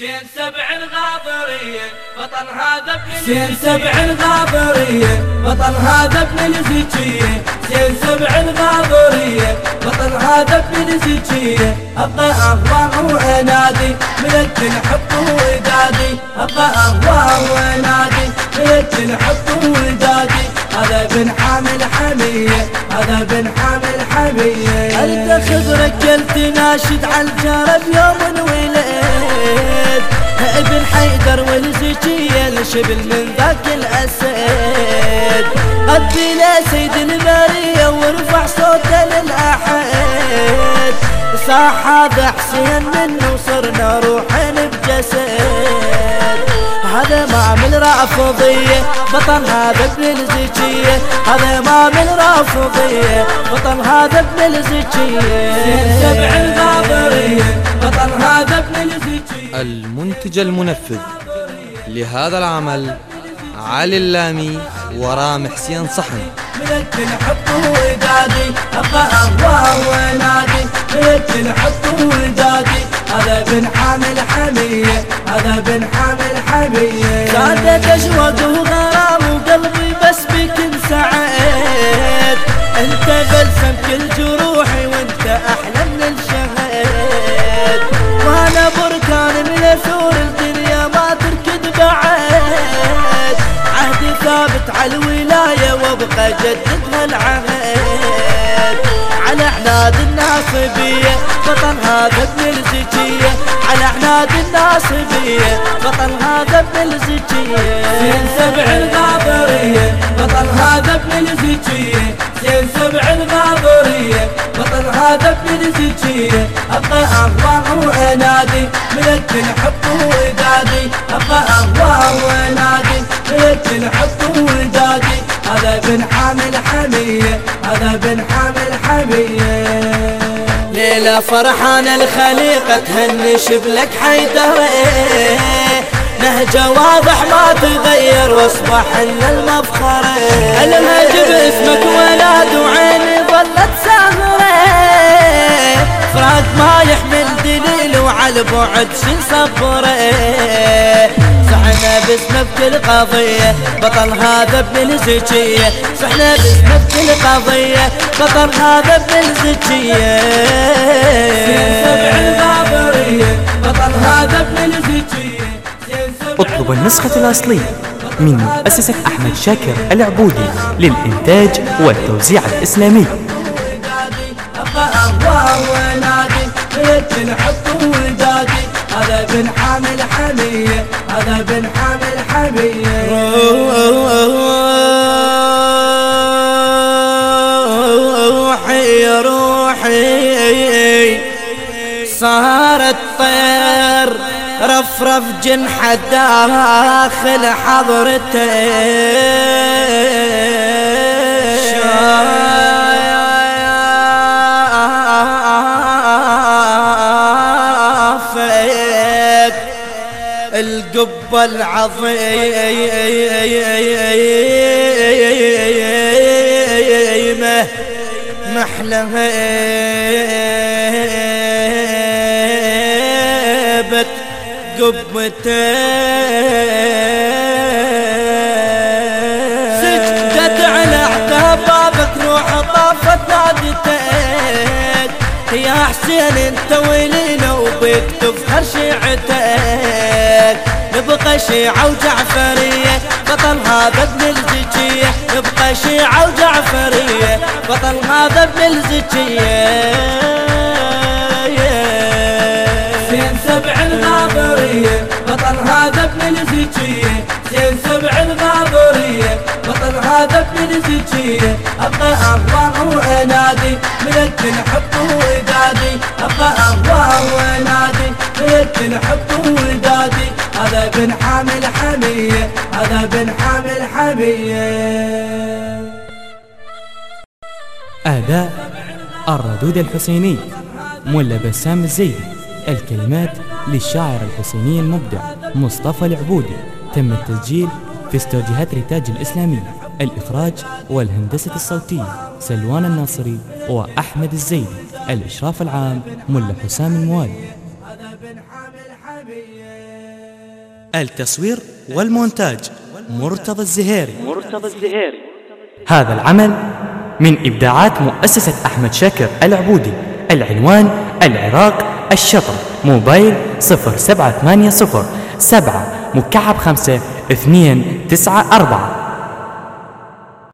حسين سبع الغاضرية بطل هذا ابن حسين سبع بطل هذا ابن الزكية. حسين سبع الغاضرية بطل هذا ابن الزكية. أبقى أهواه وأنادي ملك حب ودادي أبقى أهواه وأنادي ملك حب ودادي هذا بن حامل حمية هذا بن حامل حمية. أنت خبرك قلت ناشد على الجرب يوم الشبل من ذاك الأسد قدي سيد البرية ورفع صوته للأحد. صاح هذا حسين منه صرنا روحين بجسد. هذا ما من رافضية بطل هذا ابن الزكية. هذا ما من رافضية بطل هذا ابن الزكية. سبع الغاضرية بطل هذا ابن الزكية. المنتج المنفذ. لهذا العمل علي اللامي ورام حسين صحن. هذا بن حامل حمية هذا بن حامل حمية. زادت الولاية وابقى جدد هالعهد على عناد الناصبية بطل هذا ابن الزكية على عناد الناصبية بطل هذا ابن الزكية زين سبع الغاضرية بطل هذا ابن الزكية زين سبع الغاضرية بطل هذا ابن الزكية ابقى أهواه وانادي ملك الحب ودادي ابقى أهواه وانادي ملك الحب ودادي هذا بن حامل حمية هذا بن حامل حمية. ليلة فرحان الخليقة تهني شبلك حيدر نهجة واضح ما تغير واصبح لنا المفخرة. المهج باسمك ولاد وعيني ظلت سهرة فراق ما يحمل دليل وعلى بعد شي صبره باسمه بكل قضية بطل هذا ابن الزكية صحنا باسمه بكل قضية بطل هذا ابن الزكية سبع الغابرية بطل هذا ابن الزكية اطلب النسخة الأصلية من مؤسسة أحمد شاكر العبودي للإنتاج والتوزيع الإسلامي. ونادي بيت الحب بن حامل حمية هذا بن حامل حمية. روحي روحي صارت طير رفرف جنح داخل حضرته. القبة العظيمة طافت نادتك يا حسين انت ولينا وبيك تفخر نبقى شيعة وجعفرية بطل هذا ابن الزكية. نبقى شيعة وجعفرية بطل هذا ابن الزكية. زين سبع الغابرية بطل هذا ابن الزكية. زين سبع الغابرية بطل هذا ابن الزكية. ابقى اهواه وانادي ملك الحب ودادي ابقى اهواه وانادي ملك الحب ودادي هذا بن حامل حمية هذا بن حامل حمية. أداء الردود الحسيني ملا بسام الزيدي الكلمات للشاعر الحسيني المبدع مصطفى العبودي. تم التسجيل في استوديوهات ريتاج الإسلامية الإخراج والهندسة الصوتية سلوان الناصري وأحمد الزيدي الإشراف العام ملا حسام الموالي. التصوير والمونتاج مرتضى الزهيري مرتضى الزهيري هذا العمل من إبداعات مؤسسة أحمد شاكر العبودي العنوان العراق الشطر موبايل صفر سبعة ثمانية صفر سبعة مكعب خمسة اثنين تسعة أربعة.